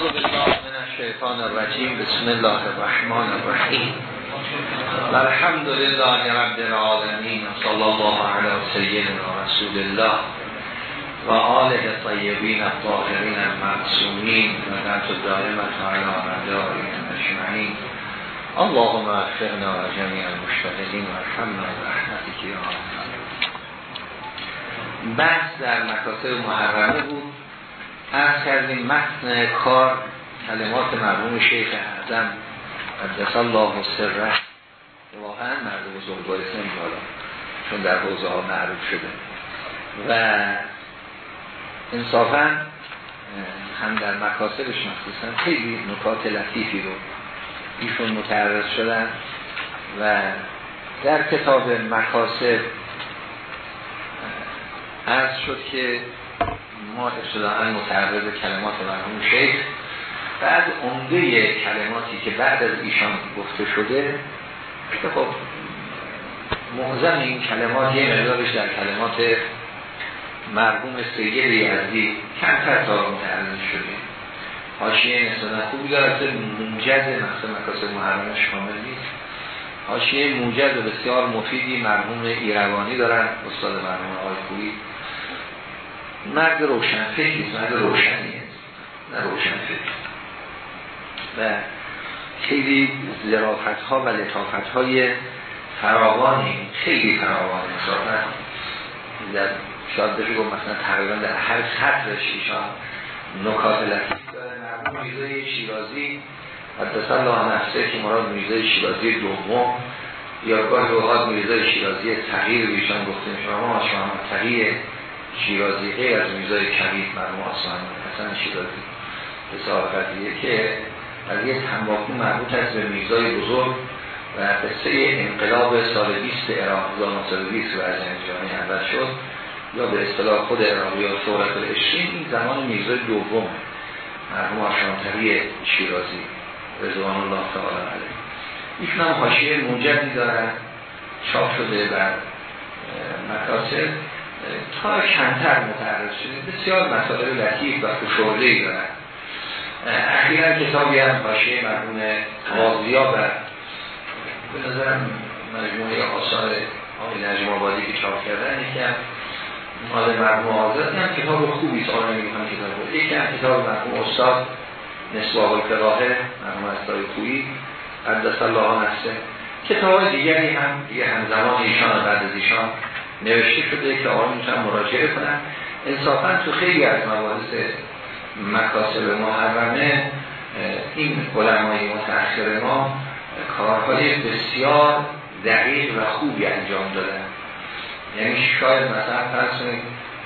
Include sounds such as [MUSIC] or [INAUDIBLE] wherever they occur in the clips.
اعوذ بالله من الشیطان الرجیم. بسم الله الرحمن الرحیم. الحمد لله رب العالمین. صلی الله علی سیدنا رسول الله و آله طیبین الطاهرین المعصومین و نعت دائمت علی مدارین اجمعین. اللهم اغفرنا و جمیع المشتغلین و ارحمنا برحمتك یا بحث در مکاتب محرمه بود. ارز کردیم متن کار کلمات مرموم شیخ اعظم قدس الله سره. واقعا مردم بزرگوارس نمیدارم چون در حوزه ها معروف شده. و انصافا هم در مکاسبش مخصوصا خیلی نکات لطیفی رو ایشون متعرض شدن و در کتاب مکاسب عرض شد که ما ابتداعا متعرض کلمات مرحوم شیخ بعد عمده کلماتی که بعد از ایشان گفته شده خب معظم این کلمات یه مقدارش در کلمات مرحوم سید یزدی کمتر تا متعرض شده. حاشیه نسبتا خوبی داره که موجد مثلا مکاسب محرمش کامل نیست. حاشیه موجد و بسیار مفیدی مرحوم ایروانی دارن استاد مرحوم آقای مرد روشن فکری مرد روشنیه. نه روشن فکر و خیلی زرافت ها و لطافت های فراوانی خیلی فراوان انصافا در شاید بشه گفت مثلا تقریبا در هر خطرش ایشان نکات لطیف داره. مرمون میزای شیرازی حدث الله نفسه که مراد میزای شیرازی دوم. یا گاهی اوقات میزای شیرازی تغییر بیشان گفتیم. شما شما تغییر شیرازی غیر از میزای کبیر مرموم آسان حسن شیرازی حساب قضیه که یه تنباکو مربوط است به میزای بزرگ و قصه انقلاب سال 20 عراق 1920 و از جامعه اول شد یا به اصطلاح خود عراقی یا صورت الاشین این زمان میزای دوم مرحوم آشانتری شیرازی رضوان الله تعالی علیه. ایشون هم حاشیه موجبی دارن چاپ شده بر مکاسب تا کمتر متعرض شده بسیار مسائل لطیف و ای دارن اخیرا کتابی هم باشه مرمون قاضیا و به نظرم مجموعه آثار آقای نجم آبادی که چاپ کردن یکی هم مال مرموم آزاد هم کتاب خوبی است. آنها میگم کتاب یکی هم کتاب مرموم استاد نسباب الفقاهه مرموم استاد خویی قدس الله کتاب دیگری هم دیگه همزمان ایشان و بعد از ایشان نوشته شده که آقای می‌تونن مراجعه کنن. انصافا تو خیلی از مباحث مکاسب محرمه این علمای متأخر ما کارهای بسیار دقیق و خوبی انجام دادن. یعنی شاید مثلا فرض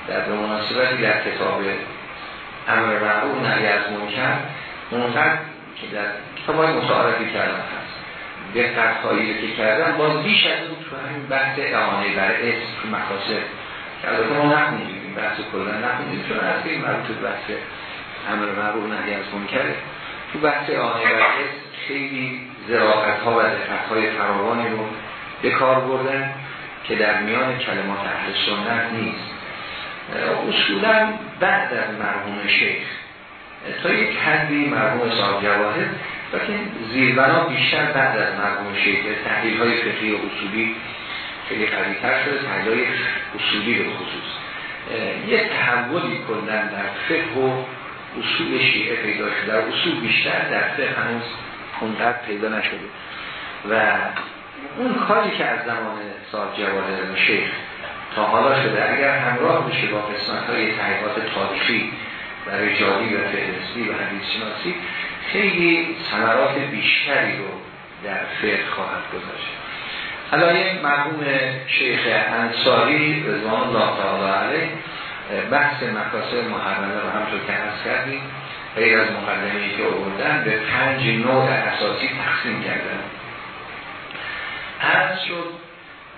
در به مناسبتی در کتاب امر معروف نهی از منکر اونقدر که در کتاب های متعارفی کردن هست. دقت که کردن باز بیش از همین بحث اعانه بر اسم مکاسب که البته ما نخوندیم این بحث کلا نخوندیم چون از این مربوط بحث امر معروف نهی از منکر تو بحث اعانه بر اسم خیلی ذراقت ها و دقت های فراوانی رو به کار بردن که در میان کلمات اهل سنت نیست. اصولا بعد از مرحوم شیخ تا یک حدی مرحوم صاحب جواهر لیکن زیربنا بیشتر بعد از مرحوم شیخ تحلیل های فقهی و اصولی خیلی قویتر شده تحلیل های اصولی به خصوص. یه تحولی کندن در فقه و اصول شیعه پیدا شده در اصول بیشتر در فقه هنوز اونقدر پیدا نشده. و اون کاری که از زمان صاحب جواهر شیخ تا حالا شده اگر همراه بشه با قسمت های تحقیقات تاریخی و رجالی و فهرستی و حدیث شناسی خیلی ثمرات بیشتری رو در فقه خواهد گذاشت. حالا مرحوم شیخ انصاری رضوان الله تعالی علیه بحث مکاسب محرمه رو همطور که از کردیم غیر از مقدمی که آوردن به پنج نوع اساسی تقسیم کردن. عرض شد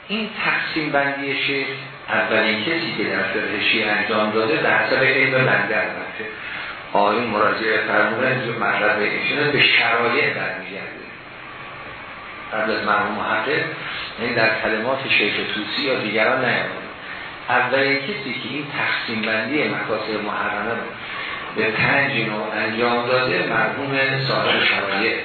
این تقسیم بندی شیخ اولین کسی که در فقه انجام داده در حسب علم بندر رفته آقای مراجعه فرمودن جو مطلب ایشون به شرایع برمیگرده. قبل از مرحوم محقق یعنی در کلمات شیخ توسی یا دیگران نیامده. اولین کسی که این تقسیم بندی مکاسب محرمه رو به پنج نوع انجام داده مرحوم صاحب شرایع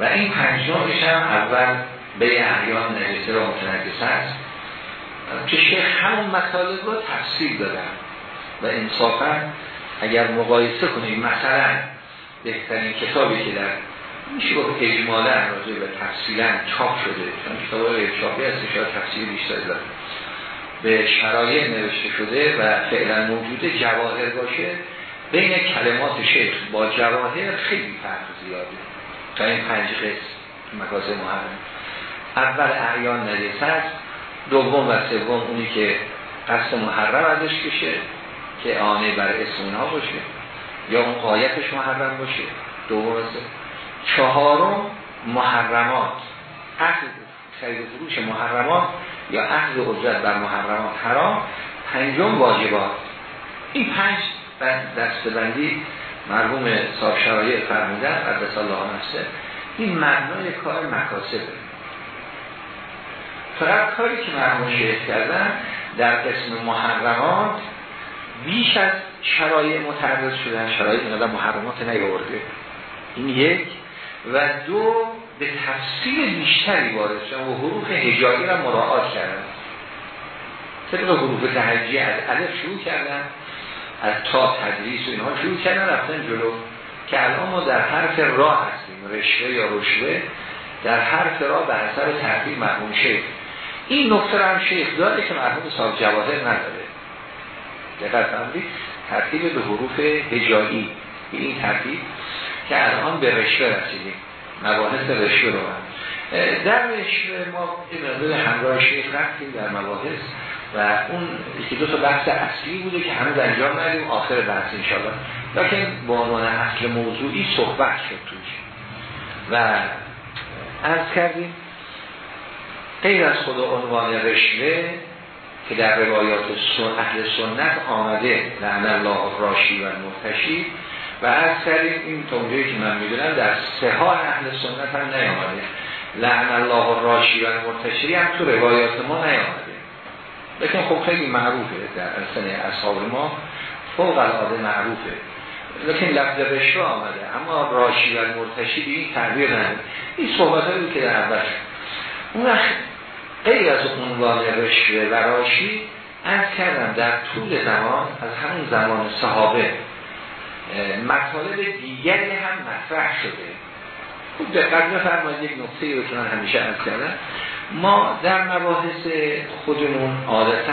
و این پنج نوعش هم اول به احیان نجسه را متنجس هست که شیخ همون مطالب رو تفصیل دادن. و انصافا اگر مقایسه کنیم مثلا بهترین کتابی که در میشه با اجمالا راجع به تفصیلا چاپ شده چون کتاب چاپی هست شاید تفصیل بیشتر داره به شرایع نوشته شده و فعلا موجوده جواهر باشه. بین کلمات شیخ با جواهر خیلی فرق زیاده. تا این پنج قسم مکاسه محرم. اول اعیان نجس هست. دوم و سوم اونی که قصد محرم ازش کشه که آنه بر اسم ها باشه یا اون قایتش محرم باشه. دوم چهارم محرمات. اخذ خرید فروش محرمات یا اخذ اجرت بر محرمات. حرام. پنجم واجبات. این پنج دستبندی مرحوم صاحب شرایع فرمودن قدس الله نفسه این مبنای کار مکاسبه. فقط کاری که مرحوم شیخ کردن در قسم محرمات بیش از شرایع متعرض شدن شرایع اینقدر محرمات نیورده این یک. و دو به تفصیل بیشتری وارد شدن و حروف هجایی را مراعات کردن. طبق حروف تهجی از الف شروع کردن از تا تدریس و اینها شروع کردن رفتن جلو. که الان ما در حرف راه هستیم رشوه یا رشوه در حرف راه به حسب تحقیل مرحوم شیخ. این نقطه هم شیخ داره که مرحوم صاحب جواهر نداره. دقت فرمودید ترتیب به حروف هجایی. این ترتیب که الان به رشوه رسیدیم. مباحث رشوه رو هم. در رشوه ما این همراه شیخ رفتیم در مباحث و اون یکی دو تا بحث اصلی بوده که هنوز انجام ندیم آخر بحث انشاءالله. لیکن با عنوان اصل موضوعی صحبت شد توش. و عرض کردیم غیر از خود عنوان رشوه که در روایات سن اهل سنت آمده لعن الله راشی و مرتشی و از کردیم این توجهی که من می‌دونم در سه اهل سنت هم نیامده. لعن الله راشی و مرتشی هم تو روایات ما نیامده. لیکن خب خیلی معروفه در سن اصحاب ما. فوق العاده معروفه. لیکن لفظ رشوه آمده. اما راشی و مرتشی به این تعبیر این صحبت هایی که در اول اون غیر از عنوان رشوه و راشی از کردم در طول زمان از همون زمان صحابه مطالب دیگری هم مطرح شده. خوب دقت بفرمایید یک نقطه رو همیشه از کردم. ما در مباحث خودمون عادتا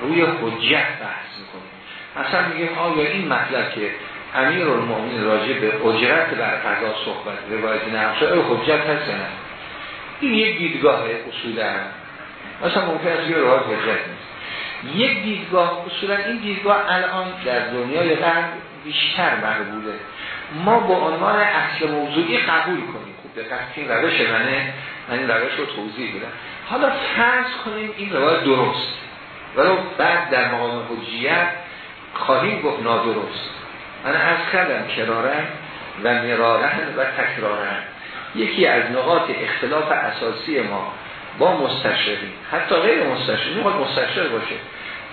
روی حجت بحث می‌کنیم. مثلا میگیم آیا این مطلب که امیر المؤمنین راجع به اجرت بر قضا صحبت روایت نقشه حجت هست نه؟ این یک دیدگاه اصولا. مثلا ممکن است یه روایت حجت نیست. یک دیدگاه اصولا این دیدگاه الان در دنیای غرب بیشتر مقبوله ما با عنوان اصل موضوعی قبول کنیم. خوب دقت این روش منه. من این روش رو توضیح بدم حالا فرض کنیم این روایت درست. ولو بعد در مقام حجیت خواهیم گفت نادرست. من از کردم کرارن و مرارن و تکرارن. یکی از نقاط اختلاف اساسی ما با مستشرقی. حتی غیر مستشرقی می‌خواد مستشرق باشه.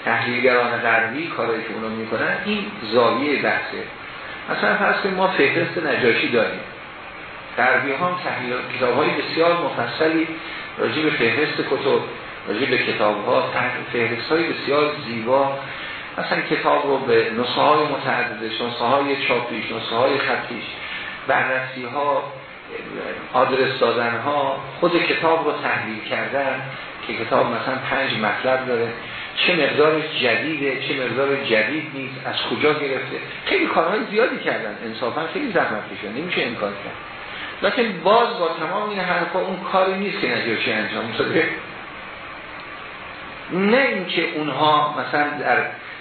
تحلیلگران غربی کارایی که اونا می‌کنن این زاویه بحثه. مثلا فرض ما فهرست نجاشی داریم. غربی هم تحلیل کتاب های بسیار مفصلی راجع به فهرست کتب راجع به کتاب ها فهرست های بسیار زیبا. مثلا کتاب رو به نسخه های متعدده نسخه های چاپیش نسخه های خطیش بررسی ها آدرس دادن ها خود کتاب رو تحلیل کردن که کتاب مثلا پنج مطلب داره. چه مقدار جدیده چه مقدار جدید نیست از کجا گرفته. خیلی کارهای زیادی کردن. انصافا خیلی زحمت کشیدن. نمیشه امکان کرد. لیکن باز با تمام این حرفا اون کاری نیست که نجاشی انجام شده نه اینکه اونها مثلا در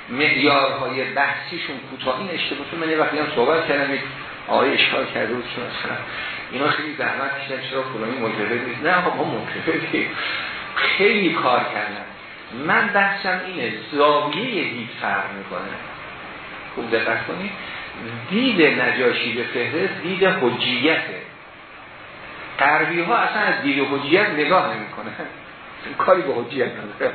معیارهای بحثیشون کوتاه این اشتباه من یه وقتی هم صحبت کردم آقای اشکال کرده بود چون اصلا اینا خیلی زحمت کشیدن چرا فلانی مجرد نیست؟ نه ما مجرد خیلی کار کردن. من بحثم اینه زاویه دید فرق می‌کنه. خوب دقت کنید. دید نجاشی به فهرست دید حجیته غربی ها اصلا از دید حجیت نگاه نمی کنه کاری به حجیت نداره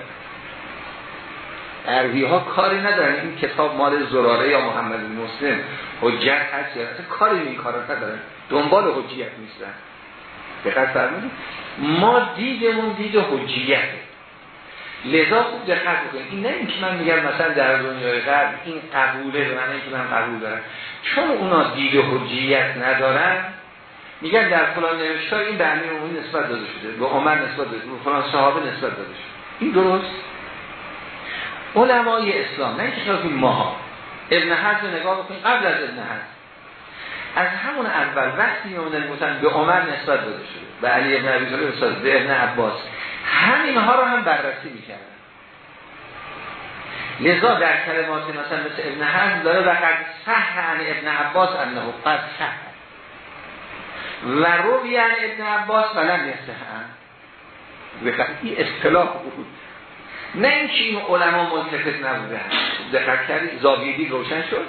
عربی ها کاری ندارن. این کتاب مال زراره یا محمد مسلم. حجت هست یا کاری این کارا ندارن. دنبال حجیت نیستن. دقت فرمودید. ما دیدمون دید حجیت. لذا خوب دقت بکنید. این نه اینکه من میگم مثلا در دنیای غرب این قبوله به من اینکه من قبول دارم. چون اونا دید حجیت ندارن میگن در فلان نوشتار این به امیر نسبت داده شده. به عمر نسبت داده به فلان صحابه نسبت داده شده. این درست؟ علمای اسلام نه خلاف ماها. ابن حزم نگاه بکنید قبل از ابن حزم. از همون اول وقتی میومدن گفتن به عمر نسبت داده شده به علی ابن ابی طالب به ابن عباس. همینها رو هم بررسی می‌کردن. لذا در کلمات مثلا مثل ابن حزم داره و قد صح عن ابن عباس انه قد صح. و روی عن ابن عباس ولم یصح این اصطلاح بود. نه اینکه این علما ملتفت نبوده دقت کردی؟ زاویدی روشن شد؟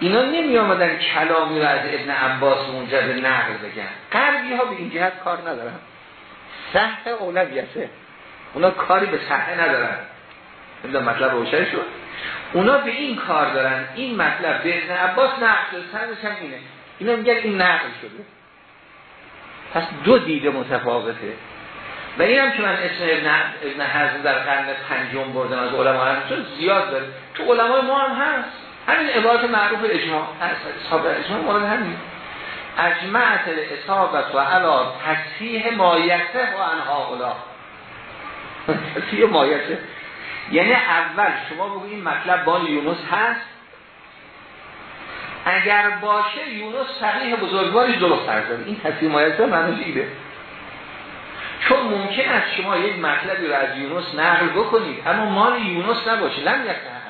اینا نمی آمدن کلامی رو از ابن عباس به نقل بگن. غربی ها به این جهت کار ندارن. صحه اولویته. اونا کاری به صحه ندارن. نمی‌دونم مطلب روشن شد. اونا به این کار دارن. این مطلب به ابن عباس نقل شد. سرش هم اینه. اینا میگن این نقل شده. پس دو دیده متفاوته. و این هم که من اسم ابن, ابن حزم در قرن پنجم بردم از علما هم چون زیاد داره. تو علمای ما هم هست. همین عبارت معروف اجماع اصحاب اجماع مورد همین اجمعت الاصابت و علا تصحیح مایته و انها اولا. تصحیح مایته. یعنی اول شما بگو این مطلب بال یونس هست؟ اگر باشه یونس صحیح بزرگواری درست این تصحیح مایته معنی ایده چون ممکن است شما یک مطلبی رو از یونس نقل بکنید اما مال یونس نباشه. لم یکن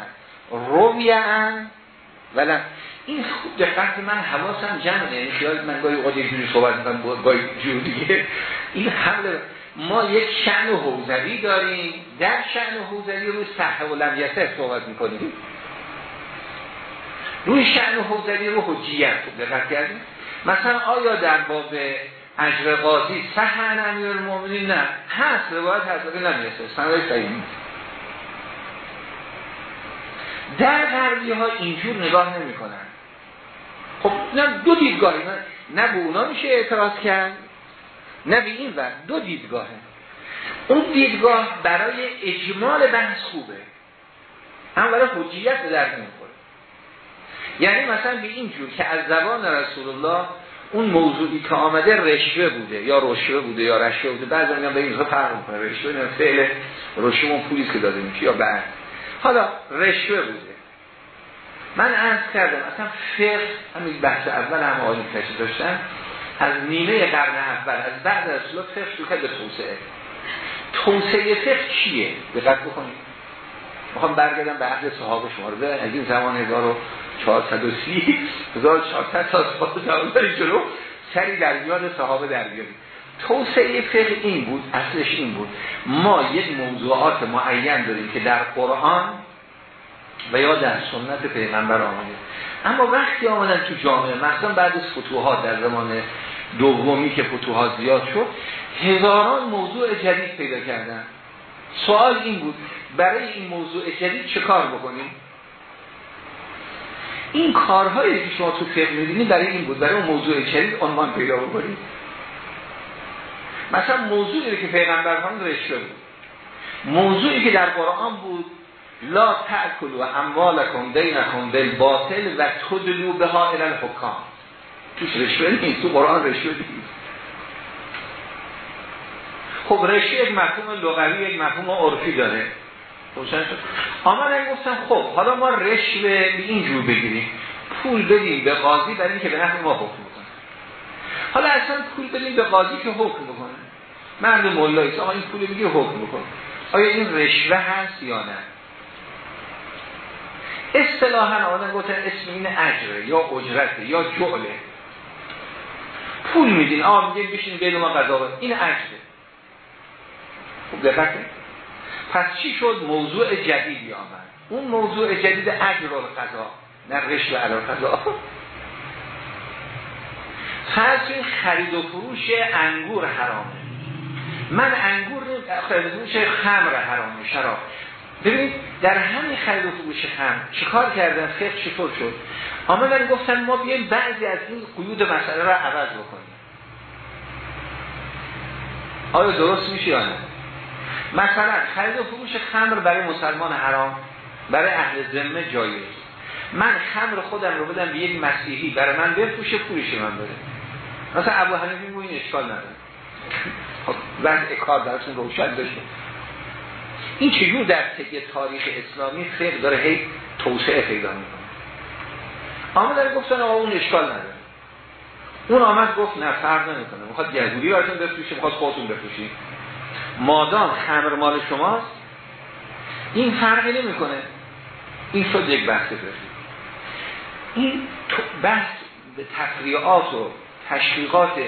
رویان ولی این خوب دقت من حواسم جمعه. یعنی خیال من گاهی اوقات جوری صحبت می‌کنم گاهی جور دیگه. این حمل ما یک شعن حوزوی داریم. در شعن حوزوی روی صحه و لمیته صحبت می‌کنیم. روی شعن حوزوی رو حجیت دقت کردیم. مثلا آیا در باب اجر قاضی سهن امیر المومنین نه. هست روایت ولی نمی‌رسه سنده صحیح در غربی ها اینجور نگاه نمی کنن خب نه دو دیدگاهی نه به اونا میشه اعتراض کرد نه به این ور. دو دیدگاهه. اون دیدگاه برای اجمال بحث خوبه. هم برای حجیت به نمی‌خوره. یعنی مثلا به این جور که از زبان رسول الله اون موضوعی که آمده رشوه بوده یا رشوه بوده یا رشوه بوده. بعضی میگن به این فرق می‌کنه. رشوه نه فعل رشوه اون پولی که داده میشه یا بعد. حالا رشوه بوده. من عرض کردم اصلا فقه همین بحث اول هم آقای کشی داشتن از نیمه قرن اول از بعد از رسول فقه شروع کرد به توسعه. توسعه فقه چیه؟ دقت بکنید. می‌خوام برگردم به عهد صحابه شما رو. از این زمان 1430 1400 تا صحابه جلو سری در یاد صحابه در بیاریم توسعه فقه این بود اصلش این بود. ما یک موضوعات معین داریم که در قرآن و یا در سنت پیغمبر آمده. اما وقتی آمدن تو جامعه مثلا بعد از فتوحات در زمان دومی که فتوحات زیاد شد هزاران موضوع جدید پیدا کردن. سوال این بود برای این موضوع جدید چه کار بکنیم؟ این کارهایی که شما تو فقه میدینید برای این بود برای اون موضوع جدید عنوان پیدا بکنید. مثلا موضوعی که پیغمبر هم رشته موضوعی که در قرآن بود لا تأکلوا اموالکم دینکم بالباطل و تدلو بها الى الحکام. توش رشوه نیست تو قرآن رشوه نیست. خب رشوه یک مفهوم لغوی یک مفهوم عرفی داره. روشن شد. آمدن گفتن خب حالا ما رشوه به این جور بگیریم. پول بدیم به قاضی برای اینکه به نفع ما حکم بکنه. حالا اصلا پول بدیم به قاضی که حکم بکنه. مرد مولایی آقا این پول میگه حکم بکنه. آیا این رشوه هست یا نه؟ اصطلاحا آمدن گفتن اسم این اجره یا اجرته یا جعله. پول میدین. آقا میگه بشین بین ما قضا این اجره. خوب دقت پس چی شد؟ موضوع جدیدی آمد اون موضوع جدید اجر قضا نه رشد قضا فرض خرید و فروش انگور حرامه. من انگور خرید فروش خمر حرامه شراب. ببینید در همین خرید و فروش هم چیکار کردن؟ فقه چطور شد؟ آمدن گفتن ما بیایم بعضی از این قیود مسئله را عوض بکنیم. آیا درست میشه یا نه؟ مثلا خرید و فروش خمر برای مسلمان حرام برای اهل ذمه جایز. من خمر خودم رو بدم به یک مسیحی برای من بفروشه پولش من بده. مثلا ابو حنیفه میگه این اشکال نداره. خب وضع کار درتون روشن بشه. این چجور در طی تاریخ اسلامی فقه داره هی توسعه پیدا می‌کنه؟ آمدن گفتن آقا اون اشکال نداره. اون آمد گفت نه فرق نمی‌کنه. می‌خواد گزوری براتون بفروشه می‌خواد خودتون بفروشید. مادام خمر مال شماست. این فرقی نمی‌کنه. این شد یک بحث فقهی این بحث به تفریعات و تشویقات.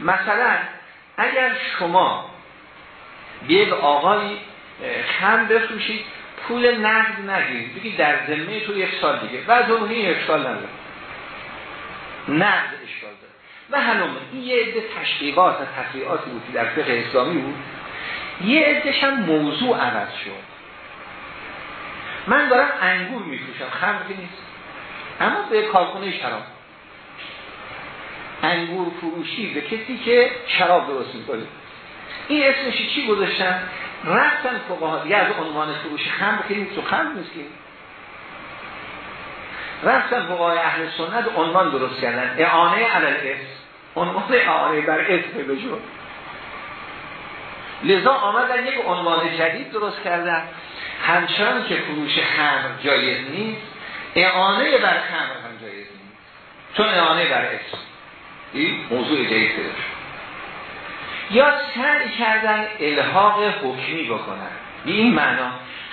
مثلا اگر شما به یک آقایی خم بفروشید پول نقد نگیرید. بگید در ذمه تو یک سال دیگه. و از اون یک سال نداره. نقد اشکال داره. و هنومه این یه عده تشقیقات و تفریعاتی بود که در فقه اسلامی بود. یه عدهش هم موضوع عوض شد. من دارم انگور میفروشم خمر نیست. اما به کارخونه شراب. انگور فروشی به کسی که شراب درست می‌کنه. این اسمش چی گذاشتن؟ رفتن فقها دیگه از عنوان فروش خمر که نیست تو خمر نیست رفتن فقهای اهل سنت عنوان درست کردن. اعانه علل اس عنوان اعانه بر اسم بشون لذا آمدن یک عنوان جدید درست کردن. همچنان که فروش خمر جایز نیست اعانه بر خمر هم جایز نیست. چون اعانه بر اسم. این موضوع جدید شد. یا سعی کردن الحاق حکمی بکنن. به این معنا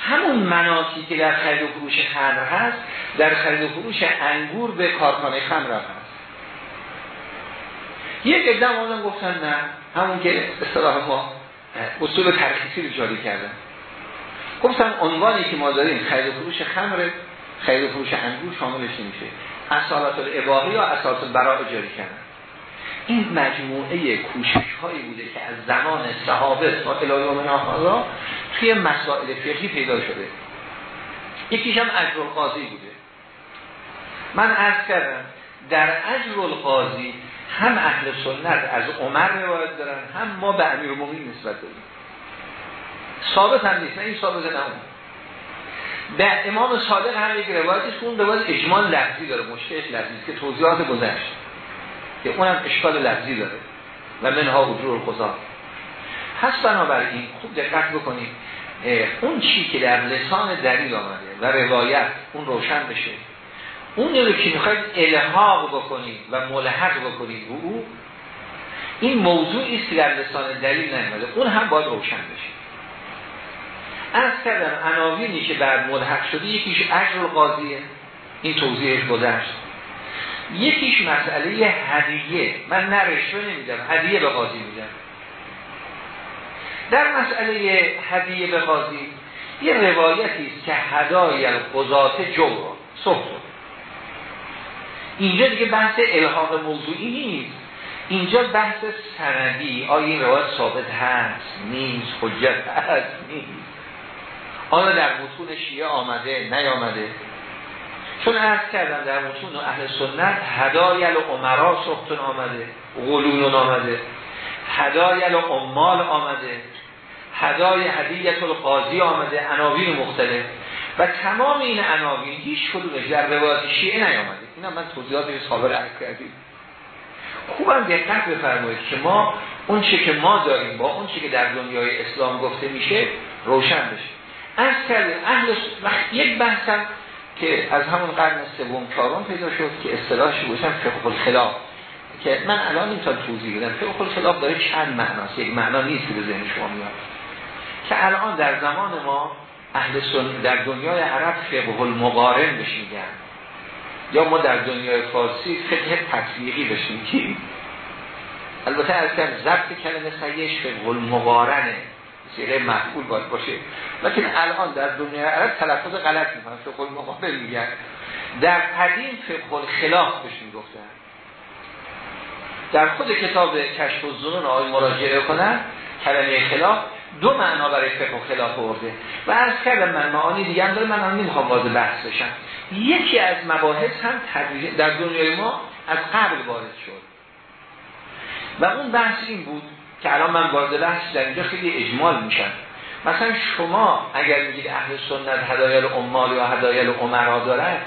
همون مناطی که در خرید و فروش خمر هست در خرید و فروش انگور به کارخانه خمر هست. یک ادام آمدن گفتن نه همون که اصطلاح ما اصول ترخیصی رو جاری کردن. گفتن عنوانی که ما داریم و فروش خمر و فروش انگور شاملش نمیشه. اصالات الاباقی یا اصالات البراء جاری کردن. این مجموعه کوشش هایی بوده که از زمان صحابه تا الهی و توی مسائل فقهی پیدا شده. یکیش هم اجر القاضی بوده. من عرض کردم در اجر القاضی هم اهل سنت از عمر روایت دارن هم ما به امیر مومین نسبت داریم. ثابت هم نیست این ثابت نه در امام صادق هم یک روایتش اون روایت اجمال لفظی داره مشکلش لفظی که توضیحات گذشت که اونم اشکال لفظی داره. و منها اجور خدا پس بنابراین خوب دقت بکنید اون چی که در لسان دلیل آمده و روایت اون روشن بشه اون رو که می‌خواید الحاق بکنید و ملحق بکنید به او. این موضوعی است که در لسان دلیل نمیده اون هم باید روشن بشه. از کردم عناوینی که بر ملحق شده یکیش اجر قاضیه این توضیحش گذشت. یکیش مسئله هدیه. من نه رشوه نمیدم هدیه به قاضی میدم. در مسئله هدیه به قاضی یه روایتی است که هدای القضات جور صحبت. اینجا دیگه بحث الحاق موضوعی نیست. اینجا بحث سندی. آیا این روایت ثابت هست؟ نیست. حجت هست؟ نیست. آیا در متون شیعه آمده؟ نیامده. چون عرض کردم در متون اهل سنت هدایل عمرا سختون آمده. غلون آمده. هدایل عمال آمده. هدای هدیت القاضی آمده. عناوین مختلف. و تمام این عناوین هیچ کدومش در روایت شیعه نیامده. اینا من توضیحات این صابر عرض کردیم. خوبم دقت بفرمایید که ما اون چه که ما داریم با اون چه که در دنیای اسلام گفته میشه روشن بشه. از کردیم اهل وقت یک بحثم که از همون قرن سوم چهارم پیدا شد که اصطلاحش باشم فقه الخلاف. که من الان این تا توضیح بدم فقه الخلاف داره چند معناست یک معنا نیست که به ذهن شما میاد. که الان در زمان ما اهل سن در دنیای عرب فقه المقارن بهش یا ما در دنیای فارسی فقه تطبیقی بهش میگیم. البته از ضبط کلمه صحیحش فقه المقارنه سیغه مفعول باید باشه. لیکن الان در دنیای عرب تلفظ غلط می‌کنن فقه المقارن میگن. در قدیم فقه الخلاف بهش می‌گفتن. در خود کتاب کشف الظنون آقای مراجعه کنن کلمه خلاف دو معنا برای فقه و خلاف ورده و از کردم من معانی دیگه هم داره من هم نمی‌خوام واضح بحث بشم. یکی از مباحث هم در دنیای ما از قبل وارد شد. و اون بحث این بود که الان من وارد بحث در اینجا خیلی اجمال میشن مثلا شما اگر میگید اهل سنت هدایل امال یا هدایل عمرا دارن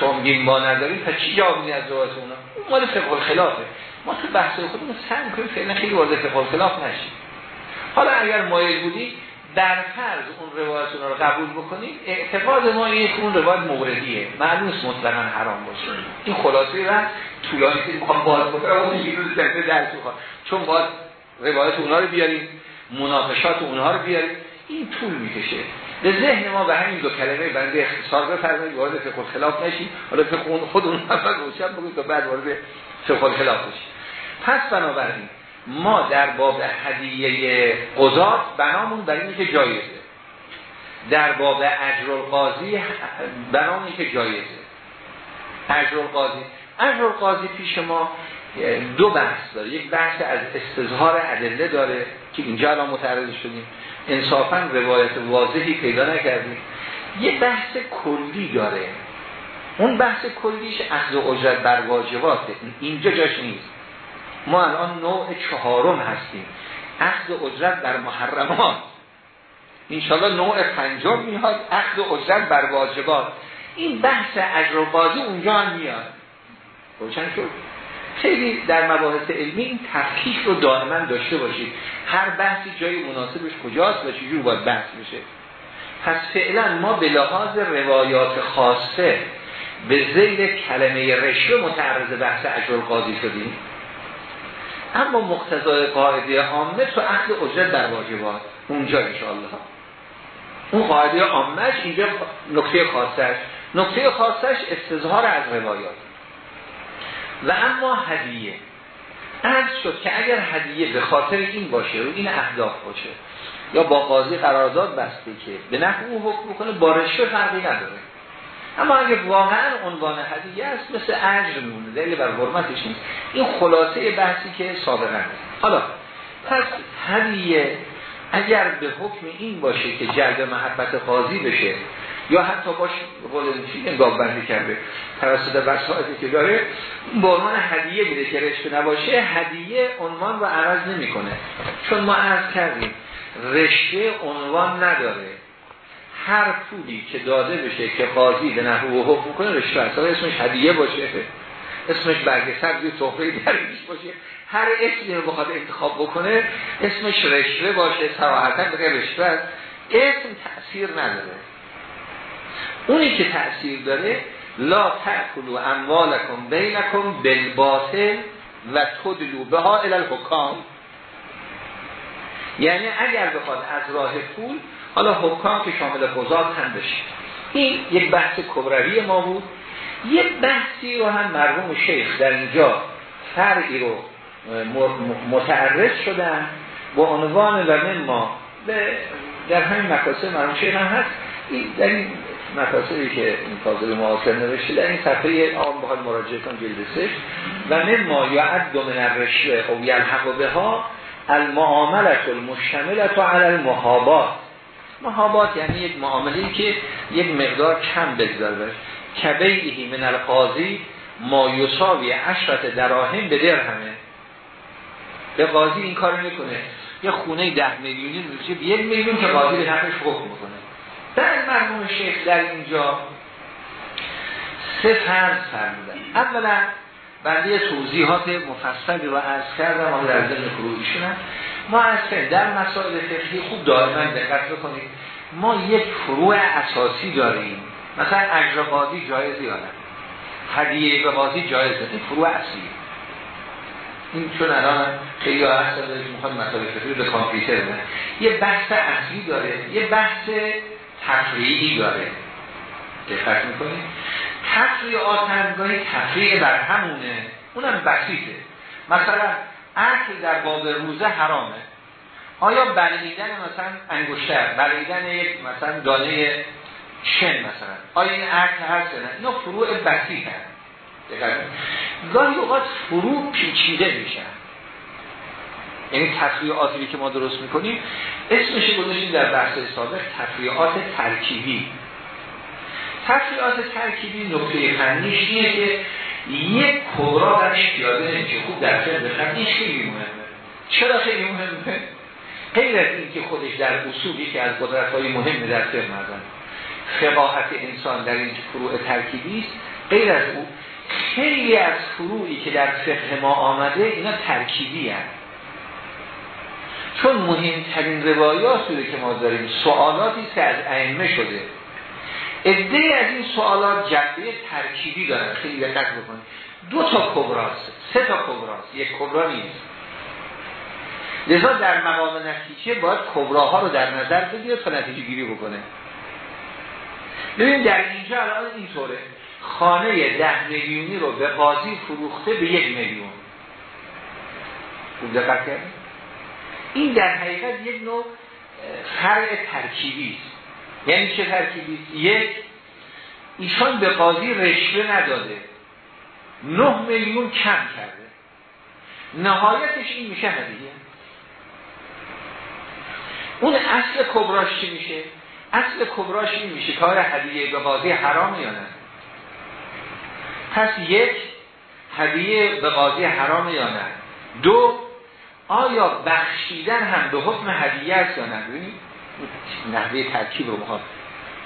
شما میگید ما نداریم پس چی جواب از روایت اونا مال فقه الخلافه ما تو بحث خودمون سعی کنیم فعلا خیلی وارد فقه الخلاف نشیم. حالا اگر مایل بودی در فرض اون روایت رو قبول بکنید اعتقاد ما اینه که اون روایت موردیه. معلوم است مطلقا حرام باشه. این خلاصه را طولانی که می‌خوام باز بکنم اون روز در چون باید روایت اونا رو بیاریم مناقشات اونها رو بیاریم این طول می‌کشه. به ذهن ما به همین دو کلمه بنده اختصار بفرمایید وارد فقه خلاف نشیم حالا فقه خود اون اول روشن بگید تا بعد وارد فقه خلاف بشیم پس بنابراین ما در باب هدیه قضات بنامون بر اینه که جایزه. در باب اجر القاضی بنامون که جایزه. اجر القاضی اجر القاضی پیش ما دو بحث داره. یک بحث از استظهار ادله داره که اینجا الان متعرض شدیم. انصافا روایت واضحی پیدا نکردیم. یه بحث کلی داره. اون بحث کلیش اخذ اجرت بر واجباته. اینجا جاش نیست. ما الان نوع چهارم هستیم. اخذ اجرت بر محرمات. انشاءالله نوع پنجم میاد اخذ اجرت بر واجبات. این بحث اجر اونجا هم میاد. روشن شد. خیلی در مباحث علمی این تفکیک رو دائما داشته باشید. هر بحثی جای مناسبش کجاست و چجور باید بحث بشه؟ پس فعلا ما به لحاظ روایات خاصه به زیر کلمه رشوه متعرض بحث اجر قاضی شدیم. اما مقتضای قاعده عامه تو اخذ اجرت در واجبات اونجا انشاءالله. اون قاعده عامهش اینجا نکته خاصش. نکته خاصش استظهار از روایات. و اما هدیه. عرض شد که اگر هدیه به خاطر این باشه رو این اهداف باشه یا با قاضی قرارداد بسته که به نحو او حکم کنه با رشوه فرقی نداره. اما اگر واقعا عنوان هدیه است مثل اجر مونه دلیل بر حرمتش نیست. این خلاصه بحثی که سابقا حالا پس هدیه اگر به حکم این باشه که جلب محبت قاضی بشه یا حتی باش قول چی انگاه بندی کرده توسط وسائلی که داره به عنوان هدیه میده که رشته نباشه هدیه عنوان رو عوض نمی‌کنه. چون ما عرض کردیم رشته عنوان نداره. هر پولی که داده بشه که قاضی به نحو و حکم کنه هست اسمش هدیه باشه. اسمش برگ سبزی تحفه درش باشه. هر اسمی رو بخواد انتخاب بکنه اسمش رشته باشه صراحتا بگه رشته اسم تأثیر نداره. اونی که تأثیر داره لا تأکلو اموالکم بینکم بالباطل و تدلو به ها الالحکام یعنی اگر بخواد از راه پول حالا حکام که شامل قضات هم بشه. این یک بحث کبروی ما بود. یک بحثی رو هم مرحوم شیخ در اینجا فرعی رو متعرض شدن با عنوان و ما در همین مکاسب مرحوم شیخ هم هست. در این مکاسبی که این فاضل معاصر نوشته در این صفحه آن بخواد مراجعه کن جلد سش و مما یعد من الرشوه او یلحق به ها المعاملت المشتملت و علی المحابات. محابات یعنی یک معامله که یک مقدار کم بگذاره کبیهی من القاضی ما یساوی عشرت دراهم به درهمه به قاضی این کار می‌کنه. یه خونه ده میلیونی میشه یک میلیون که قاضی به حقش حکم می‌کنه. در مرموم شیخ در اینجا سه فرض فرمودن. اولا بنده توضیحات مفصلی رو عرض کردم آن در ذهن فروعیشون ما از در مسائل فقهی خوب دائما دقت بکنید. ما یک فروع اساسی داریم. مثلا اجر قاضی جایز یا نه؟ هدیه به قاضی جایزه. این فروع اصلی. این چون الان خیلی ها هست که می‌خواد مسائل فقهی به کامپیوتر نه یه بحث اصلی داره. یه بحث تفریعی داره. دقت می‌کنید؟ تفریع آتنگاهی تفریع بر همونه. اونم بسیطه. مثلا اکل در باب روزه حرامه. آیا بلعیدن مثلا انگشتر بلعیدن یک مثلا دانه شن مثلا آیا این اکل هست نه؟ اینا فروع بسیط هست گاهی اوقات فروع پیچیده میشن یعنی تفریعاتی که ما درست می‌کنیم اسمش گذاشتیم در بحث سابق تفریعات ترکیبی. تفریعات ترکیبی نکته فنیش اینه که یک کبرا درش پیاده نمیشه. خوب در بخرم این خیلی مهمه. چرا خیلی مهمه؟ غیر از این که خودش در اصول یکی از قدرت های مهم در فقه مردن فقاهت انسان در این فروع ترکیبی است. غیر از او خیلی از فروعی که در فقه ما آمده اینا ترکیبی هست چون مهمترین روایات بوده که ما داریم سوالاتی که از ائمه شده. عده از این سوالات جنبه ترکیبی دارن. خیلی دقت بکنید. دو تا کبراست سه تا کبراست یک کبرا نیست. لذا در مقام نتیجه باید کبراها رو در نظر بگیره تا نتیجه گیری بکنه. ببین در اینجا الان اینطوره. خانه ده میلیونی رو به قاضی فروخته به یک میلیون. خوب دقت این در حقیقت یک نوع فرع ترکیبی است. یعنی چه ترکیبی؟ یک ایشان به قاضی رشوه نداده. نه میلیون کم کرده. نهایتش این میشه هدیه. اون اصل کبراش چی میشه؟ اصل کبراش این میشه کار هدیه به قاضی حرام یا نه. پس یک هدیه به قاضی حرام یا نه. دو آیا بخشیدن هم به حکم هدیه است یا نه؟ نحوه ترکیب رو می‌خواد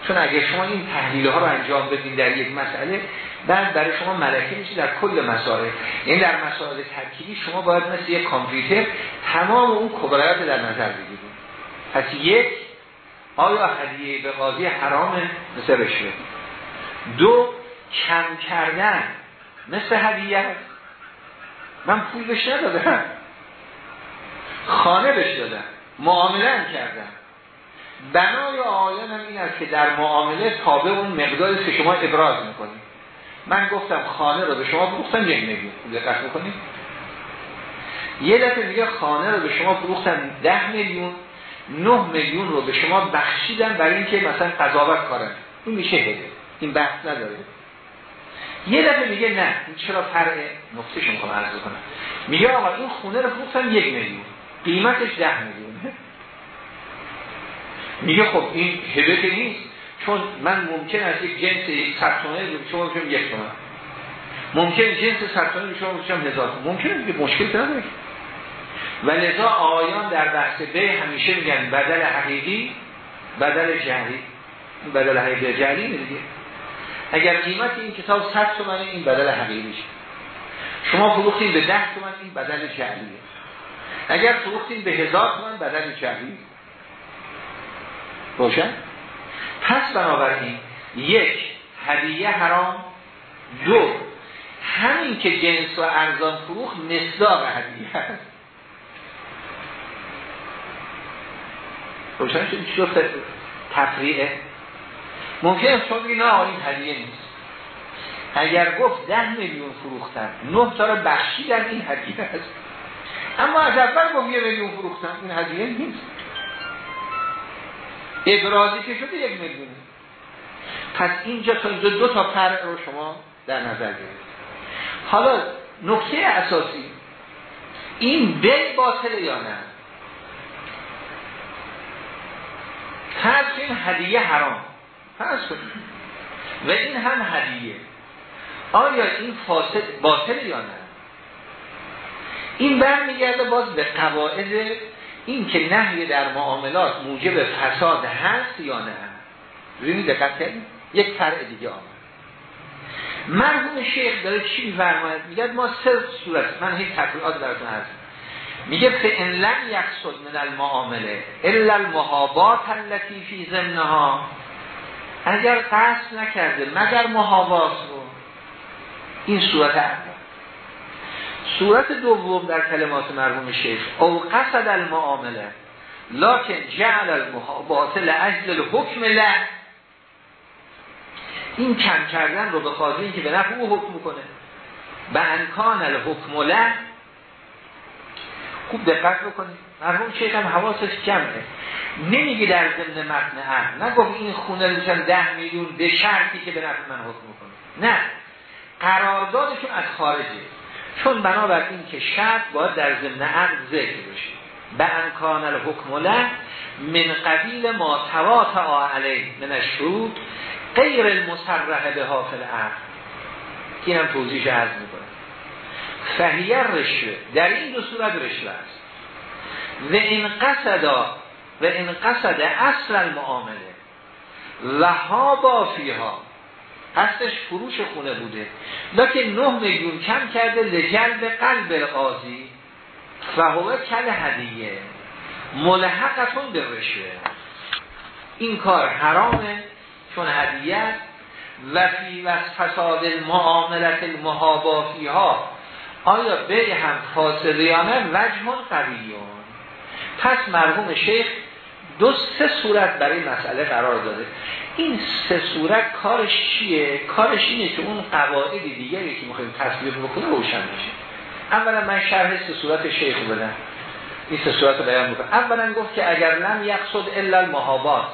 چون اگر شما این تحلیل ها رو انجام بدین در یک مسئله بعد برای شما ملکه میشه در کل مسائل. این در مسائل ترکیبی شما باید مثل یک کامپیوتر تمام اون کبرات در نظر بگیرید. پس یک آیا هدیه به قاضی حرام مثل رشوه. دو کم کردن. مثل هدیه. من پول بهش ندادم. خانه بهش دادم. معامله کردم. بنای آیان هم این است که در معامله تابع اون مقداری که شما ابراز می‌کنید من گفتم خانه رو به شما فروختم یک میلیون. دقت می‌کنید یه دفعه میگه خانه رو به شما فروختم ده میلیون. نه میلیون رو به شما بخشیدن برای اینکه مثلا قضاوت کارن این میشه هده این بحث نداره. یه دفعه میگه نه این چرا فرق نقطه شما می‌خوام عرض کنم میگه آقا این خونه رو فروختم یک میلیون. قیمتش ده میلیون. میگه خب این هبه که نیست. چون من ممکن است یک جنس یک رو شما بکنم یک تومن. ممکن جنس رو شما بکنم هزار ممکنه دیگه مشکل نداره. و لذا آیان در بحث به همیشه میگن بدل حقیقی بدل جهری بدل حقیقی جهری دیگه. اگر قیمت این کتاب 100 تومنه این بدل حقیقیش شما فروختین به 10 تومن این بدل جهریه اگر فروختین به هزار تومن بدل جهری روشن؟ پس بنابراین یک هدیه حرام. دو همین که جنس و ارزان فروخ مصداق هدیه هست روشن شد؟ چی گفت تفریعه ممکن شما بگید نه این هدیه نیست. اگر گفت ده میلیون فروختن نه تا رو بخشیدن این هدیه هست اما از اول گفت یه میلیون فروختن این هدیه نیست. ابرازی که شده یک میلیون پس اینجا تا اینجا دو تا فرق رو شما در نظر گرفتید حالا نکته اساسی این بی باطل یا نه؟ فرض این هدیه حرام. فرض کنیم و این هم هدیه. آیا این فاسد باطل یا نه؟ این برمیگرده باز به قواعد این که نهی در معاملات موجب فساد هست یا نه؟ ببینید دقت کردیم یک فرع دیگه آمد. مرحوم شیخ داره چی میفرماید؟ میگه ما سه صورت من هیچ تفریعات براتون هست. میگه فئن لم یقصد من المعامله الا المحابات التي فی ضمنها اگر قصد نکرده مگر محابات رو؟ این صورت اول صورت دوم در کلمات مرحوم شیخ او قصد المعامله. لکن جعل المحابات لاجل الحکم له. این کم کردن رو به خاطر اینکه به نفع او حکم کنه به انکان الحکم له. خوب دقت بکنید. مرحوم شیخ هم حواسش جمعه. نمیگه در ضمن متن هم نگفت این خونه میشن ده میلیون به شرطی که به نفع من حکم کنه نه. قراردادشون از خارجه. چون بنابراین که شرط باید در ضمن عقد ذکر بشه. به انکان الحکم له من قبیل ما تواطع علی من الشروط غیر المصرح به حافل عقد این هم توضیح عرض می‌کنه فهیر رشوه در این دو صورت رشوه است. و این قصدا و این قصد اصل المعامله. و ها قصدش فروش خونه بوده. لکن نه میلیون کم کرده لجلب قلب قاضی فهوه کل هدیه. ملحقتون به رشوه. این کار حرامه چون هدیه و فی و فساد المعاملت المحابافی ها آیا به هم فاسدیانه وجه قویون. پس مرحوم شیخ دو سه صورت برای مسئله قرار داده. این سه صورت کارش چیه؟ کارش اینه که اون قواعد دیگری که می‌خوایم تصویر بکنه روشن بشه. اولا من شرح سه صورت شیخ بدم. این سه صورت رو بیان می‌کنم. اولا گفت که اگر لم یقصد الا المحابات.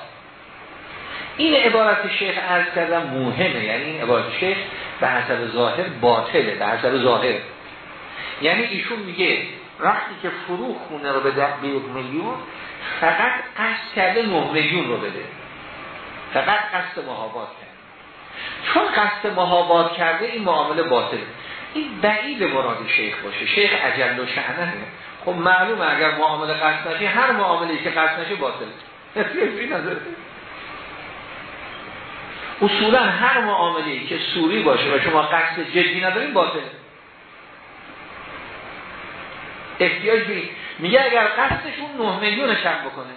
این عبارت شیخ عرض کردم مهمه. یعنی این عبارت شیخ به حسب ظاهر باطله به حسب ظاهر. یعنی ایشون میگه وقتی که فروخ خونه رو به یک میلیون فقط قصد کرده میلیون رو بده. فقط قصد محابات کرده. چون قصد محابات کرده این معامله باطله. این بعید مراد شیخ باشه. شیخ عجل و شعنه. خب معلومه اگر معامله قصد نشه هر معامله که قصد نشه باطله. [LAUGHS] اصولا هر معامله که سوری باشه و شما قصد جدی نداریم باطله. احتیاج بی میگه اگر قصدشون 9 میلیون کم بکنه.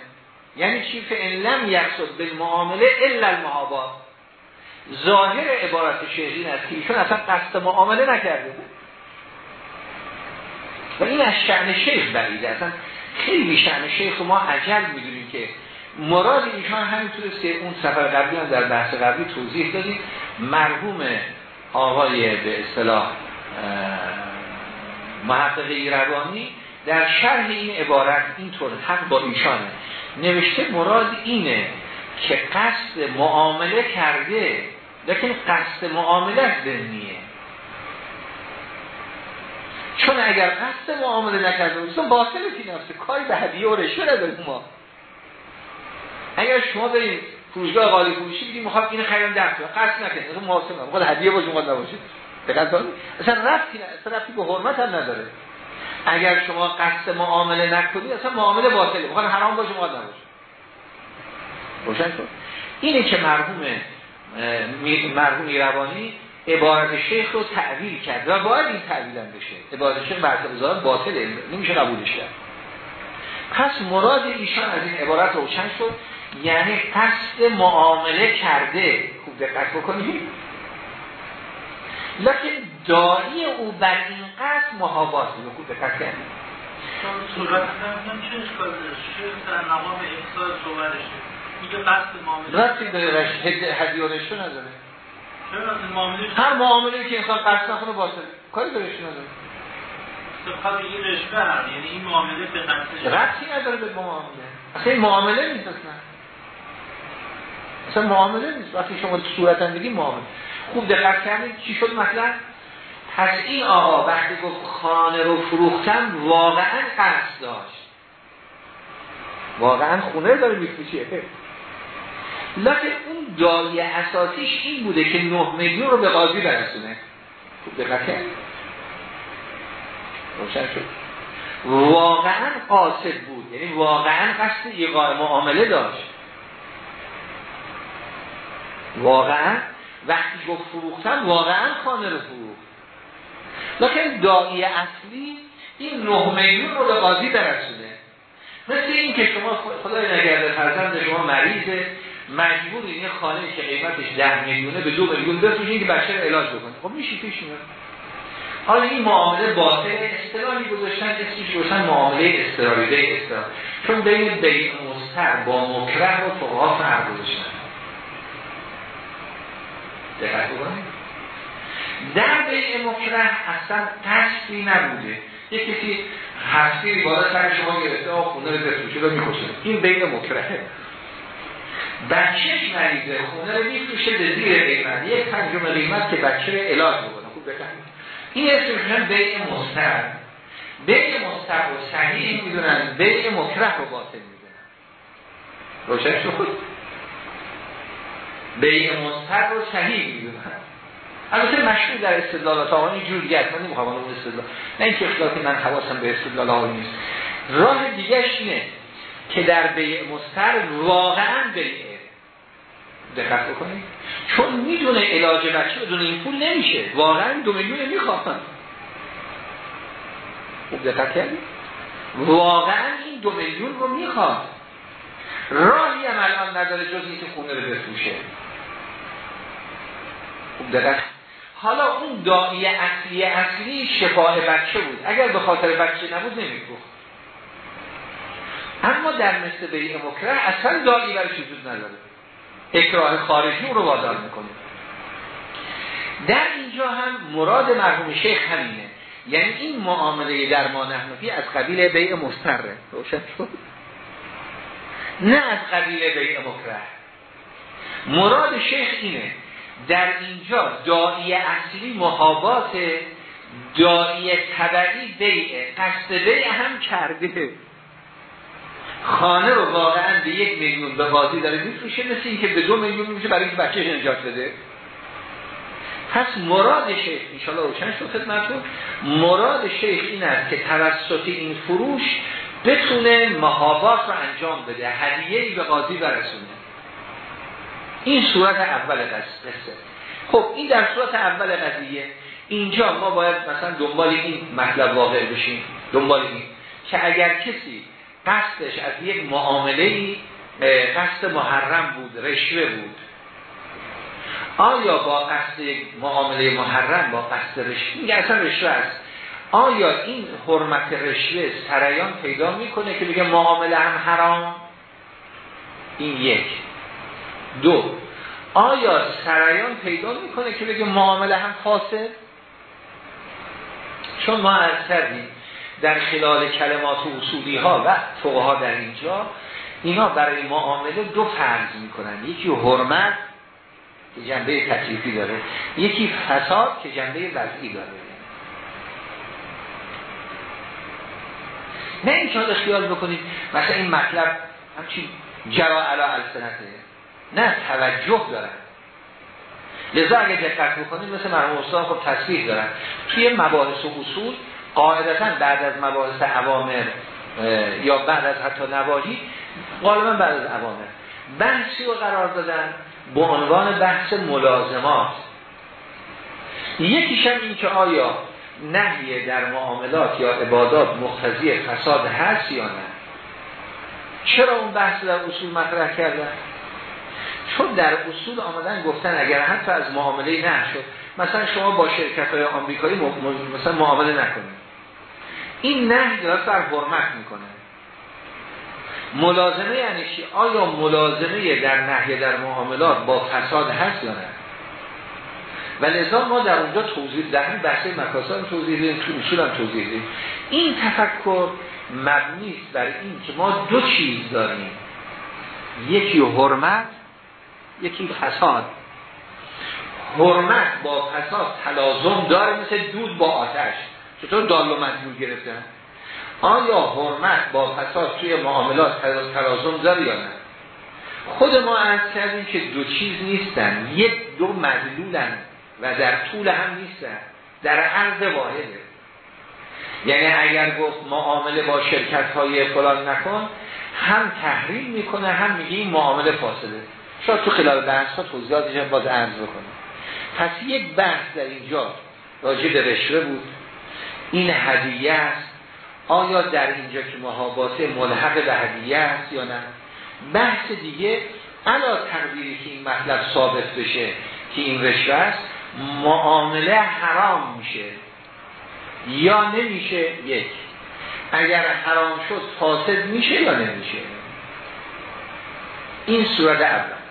یعنی چی؟ فعلا لم یقصد به معامله الا المحابات. ظاهر عبارت شیخین است که ایشون اصلا قصد معامله نکرده و این از شعن شیخ بعیده. اصلا خیلی شعن شیخ ما عجل می‌دونیم که مراد ایشان همینطور که اون سفر قبلی هم در بحث قبلی توضیح دادیم. مرحوم آقای به اصطلاح محقق ایروانی در شرح این عبارت اینطور حق با ایشانه. نوشته مراد اینه که قصد معامله کرده لیکن قصد معامله ذهنیه چون اگر قصد معامله نکرده باشید باطل فی نفسه کاری به هدیه و رشوه نداریم ما. اگر شما بریم فروشگاه قالی فروشی بگید می‌خواد اینو خریم در قصد نکنید مثلا محاسبه می‌خواد هدیه باشه می‌خواد نباشه. دقت اصلا رفتی اصلا رفتی به حرمت هم نداره. اگر شما قصد معامله نکنید اصلا معامله باطله. می‌خواد حرام باشه می‌خواد نباشه. روشن شد. اینه که مرحوم مرحوم ایروانی عبارت شیخ رو تعویل کرد و باید این تعویل هم بشه. عبارت شیخ بر باطله. نمیشه قبولش کرد. پس مراد ایشان از این عبارت روشن شد. یعنی قصد معامله کرده. خوب دقت بکنید. لکن دایی او بر این قصد محابات به خوب دقت کنید صورت هم چه اشکال داره. در مقام احساس صحبتشه میگه قصد معامله. رفتی داره هدیه رشته نداره. هر معامله که انسان قصد نکنه باطل. کاری دارش نداره. سبقت این رشته هم یعنی این معامله به قصد رفتی نداره به معامله. اصلا معامله نیست اصلا. اصلا معامله نیست. وقتی شما صورتا بگید معامله. خوب دقت کردید چی شد مثلا پس این آقا وقتی گفت خانه رو فروختن واقعا قصد داشت. واقعا خونه داره میفروشه. لکن اون دایی اساسیش این بوده که نه میلیون رو به قاضی برسونه. خوب دقت کرد روشن شد. واقعا قاصد بود. یعنی واقعا قصد یه معامله داشت. واقعا وقتی گفت فروختن واقعا خانه رو فروخت. لکن دایی اصلی این نه میلیون رو قاضی برسونه مثل این که شما خدای نگرده فرزند شما مریضه مجبور این خانه که قیمتش ده میلیونه به دو میلیون بفروشین که بچه علاج بکنه. خب میشه پیش میاد. حالا این معامله باطل اصطلاحی گذاشتن اسمش گذاشتن معامله اضطراری به اضطرار چون بین بین مستر با مکره و فقها فرق گذاشتن. دقت در بیع مکره اصلا قصدی نبوده. یک کسی هستی بالا سر شما گرفته و خونه رو بفروشه رو می‌کشه. این بین مکره بچهش مریضه. خونه رو میفروشه به زیر قیمت. یک پنجم قیمت که بچه رو علاج بکنه خوب بکنید این اسمشون بیع مستر. بیع مستر و صحیح می‌دونن بیع مکره رو باطل می‌دونن. روشن شد. بیع مستر رو صحیح می‌دونن. البته مشهور در استدلالات آقا این جور دیگه من نمی‌خوام اون استدلال. نه اینکه اختلافی من حواسم به استدلال آقا نیست. راه دیگه اینه که در بیع مستر واقعا بیعه دقت بکنید. چون می‌دونه علاج بچه بدون این پول نمیشه. واقعا دو میلیون می‌خواهن خوب دقت کردید؟ واقعا این دو میلیون رو می‌خواد راهی هم الان نداره جز اینکه خونه رو بفروشه. خوب دقت حالا اون دایی اصلی اصلی شفاه بچه بود. اگر به خاطر بچه نبود نمی‌گفت. اما در مثل بیع مکره اصلا دایی برای وجود نداره. اکراه خارجی رو وادار می‌کنه. در اینجا هم مراد مرحوم شیخ همینه. یعنی این معامله در ما نحنفی از قبیل بیع مستره روشن شد؟ نه از قبیل بیع مکره مراد شیخ اینه در اینجا دایی اصلی محابات دایی تبعی بیعه. قصد بیع هم کرده. خانه رو واقعا به یک میلیون به قاضی داره میفروشه مثل اینکه به دو میلیون میشه برای اینکه بچه نجات بده. پس مراد شیخ انشاءالله روشن شد خدمتون مراد شیخ این است که توسط این فروش بتونه محابات رو انجام بده هدیه ای به قاضی برسونه. این صورت اول قصه خب این در صورت اول قضیه اینجا ما باید مثلا دنبال این مطلب واقع بشیم. دنبال این که اگر کسی قصدش از یک معامله قصد محرم بود رشوه بود آیا با قصد معامله محرم با قصد رشوه اصلا رشوه است. آیا این حرمت رشوه سریان پیدا می‌کنه که بگه معامله هم حرام؟ این یک. دو. آیا سریان پیدا می‌کنه که بگه معامله هم فاسد؟ چون ما از کردیم در خلال کلمات و اصولی ها و فقها در اینجا اینا برای معامله دو فرض می‌کنن. یکی حرمت که جنبه تکلیفی داره. یکی فساد که جنبه وضعی داره. نه این شاید خیال بکنید. مثلا این مطلب همچین جرا علا السنته. نه توجه دارن. لذا اگه دقت بکنید مثل مرحوم استاد خب تصویر دارن. توی مباحث و اصول قاعدتا بعد از مباحث عوامر یا بعد از حتی نواهی غالبا بعد از عوامر. بحثی رو قرار دادن به عنوان بحث ملازمات. یکیشم این که آیا نهی در معاملات یا عبادات مختزی فساد هست یا نه؟ چرا اون بحث در اصول مطرح کردن؟ چون در اصول آمدن گفتن اگر حتی از معامله نه شد مثلا شما با شرکت های آمریکایی مثلا معامله نکنید. این نه داره بر حرمت می‌کنه. ملازمه یعنی چی؟ آیا ملازمه در نهی در معاملات با فساد هست یا نه؟ و لذا ما در اونجا توضیح دهیم بحث مکاسب توضیح دهیم تو اصول هم توضیح دهیم. این تفکر مبنی است بر این که ما دو چیز داریم. یکی حرمت یکی فساد. حرمت با فساد تلازم داره مثل دود با آتش. چطور دال و مجموع گرفتن آیا حرمت با فساد توی معاملات تلازم داره یا نه؟ خود ما عرض کردیم که دو چیز نیستن. یک دو مدلولن. و در طول هم نیستن. در عرض واحده. یعنی اگر گفت معامله با شرکت های فلان نکن هم تحریم می‌کنه هم میگه این معامله فاسده. شاید تو خلال بحث ها توضیحاتش باز عرض بکنه پس یک بحث در اینجا راجع به رشوه بود. این هدیه است. آیا در اینجا که محابات ملحق به هدیه است یا نه؟ بحث دیگه علا تقدیری که این مطلب ثابت بشه که این رشوه است معامله حرام میشه. یا نمیشه؟ یک. اگر حرام شد فاسد میشه یا نمیشه؟ این صورت اول.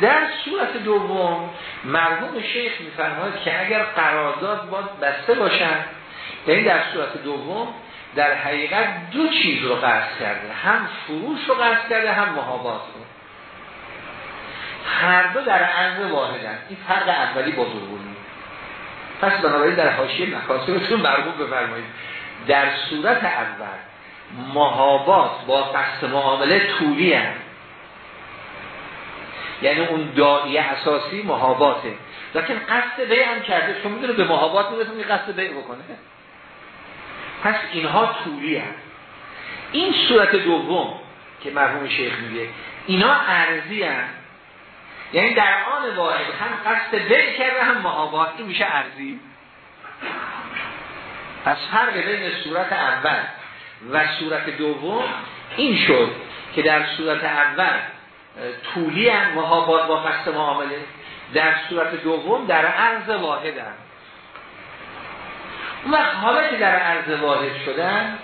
در صورت دوم مرحوم شیخ میفرماید که اگر قرارداد باید بسته باشن یعنی در صورت دوم در حقیقت دو چیز رو قصد کرده. هم فروش رو قصد کرده هم محابات رو هر دو در عرض واحدن این فرق اولی دومی پس بنابراین در حاشیه مکاسبتون مرغوب بفرمایید در صورت اول محابات با قصد معامله طولی هم. یعنی اون دایی اساسی محاباته لیکن قصد بیع هم کرده چون می‌دونه به محابات می‌رسه می قصد بیع بکنه پس اینها طولی هم. این صورت دوم که مرحوم شیخ میگه اینا ارزی هم. یعنی در آن واحد هم قصد بیع کرده هم محابات این میشه ارزی. پس فرق بین صورت اول و صورت دوم این شد که در صورت اول طولی هم محابات با قصد معامله. در صورت دوم در عرض واحد هم. اون حالا که در عرض واحد شدن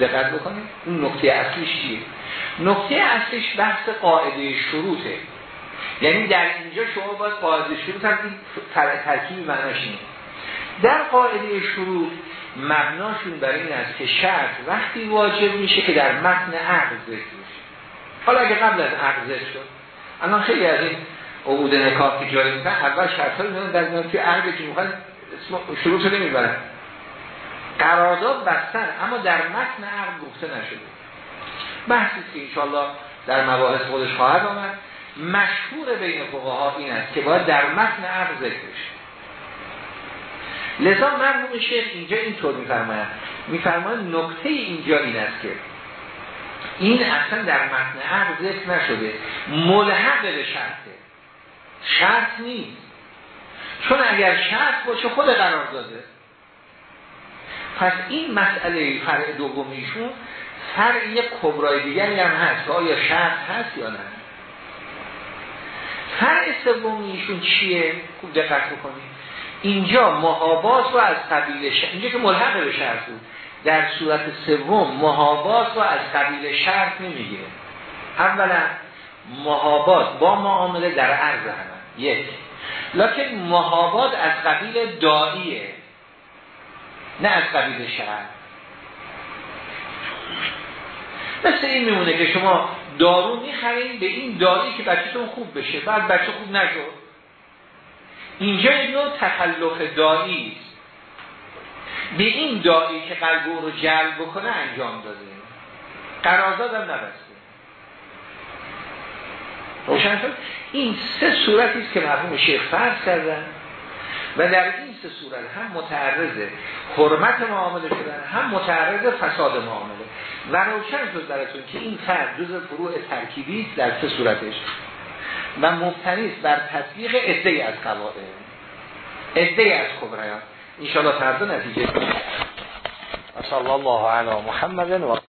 دقت بکنید اون نقطه اصلیش چیه؟ نقطه اصلیش بحث قاعده شروطه. یعنی در اینجا شما باید قاعده شروط هم ترکیبی معناش در قاعده شروط مبناشون برای این است که شرط وقتی واجب میشه که در متن عقد ذکر حالا اگه قبل از عقد ذکر شد الان خیلی از این عقود نکاح که جاری می‌کنن اول شرط می‌دونن در توی عقد که می‌خوان شروع شده نمی‌برن قرارداد بستن اما در متن عقد گفته نشده. بحثی که انشالله در مباحث خودش خواهد آمد. مشهور بین فقها این است که باید در متن عقد ذکر بشه. لذا مرحوم شیخ اینجا اینطور میفرماید. میفرماید نکته اینجا این است که این اصلا در متن عقد ذکر نشده ملحق به شرطه. شرط نیست. چون اگر شرط باشه خود قرار داده. پس این مسئله فرع دومیشون فرع یک کبرای دیگری هم هست آیا شرط هست یا نه؟ فرع سومیشون چیه؟ خوب دقت بکنید. اینجا محابات رو از قبیل شرط اینجا که ملحق به شرط بود. در صورت سوم محابات رو از قبیل شرط نمی‌گیره. اولا محابات با معامله در عرض همه. یک. لکن محابات از قبیل داییه نه از قبیل شرط. مثل این میمونه که شما دارو می‌خرین به این داری که بچهتون خوب بشه. بعد بچه خوب نشد. اینجا یک نوع تخلف دایی به این دایی که قلب او رو جلب بکنه انجام داده. قرارداد هم نبسته. روشن این سه صورتی است که مرحوم شیخ فرض کردن. و در این سه صورت هم متعرض حرمت معامله شدن هم متعرض فساد معامله و روشن شد براتون که این فرد جز فروع ترکیبی در سه صورتش. و مبتنی بر تطبیق عده از قواعد. عده از کبریان ان شاء الله فردا نتیجه صلی الله علی محمد و